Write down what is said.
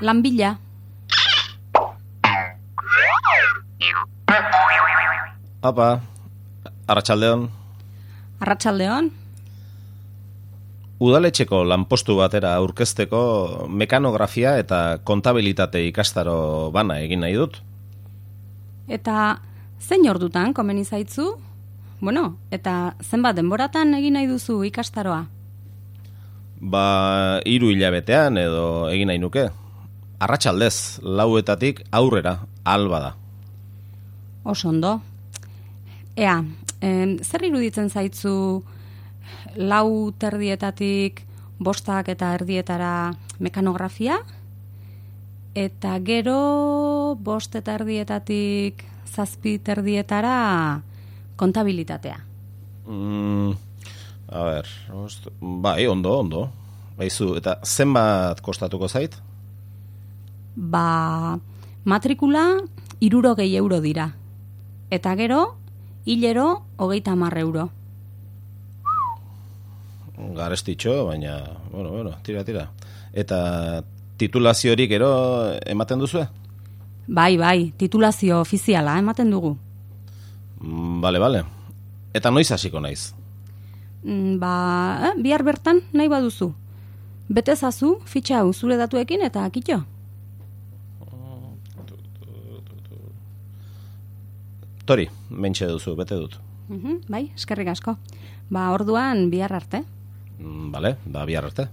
lanbila. Apa, arratsaldeon. Arratsaldeon. Udaletxeko lanpostu batera aurkezteko mekanografia eta kontabilitate ikastaro bana egin nahi dut. Eta zein ordutan komeni zaitzu? Bueno, eta zenbat denboratan egin nahi duzu ikastaroa? Ba, hiru hilabetean edo egin nahi nuke. Arratsaldez, lauetatik aurrera, alba da. Oso ondo. Ea, em, zer iruditzen zaitzu lau terdietatik bostak eta erdietara mekanografia? Eta gero bost eta erdietatik zazpi terdietara kontabilitatea. Mm, a ber, ost, bai, ondo, ondo. Baizu, eta zenbat kostatuko zait? Ba, matrikula irurogei euro dira. Eta gero, hilero hogeita hamar euro. Garestitxo, baina, bueno, bueno, tira, tira. Eta titulaziorik gero ematen duzue? Bai, bai, titulazio ofiziala ematen dugu. Mm, Bale, bale. Eta noiz hasiko naiz? Mm, Ba, eh, bihar bertan nahi baduzu. Bete zazu, fitxa hau zure datuekin eta kitxo. Tori, mentxe duzu, bete dut. Mhm, bai, eskerrik asko. Ba, orduan bihar arte. Mm, Bale, ba, bihar arte.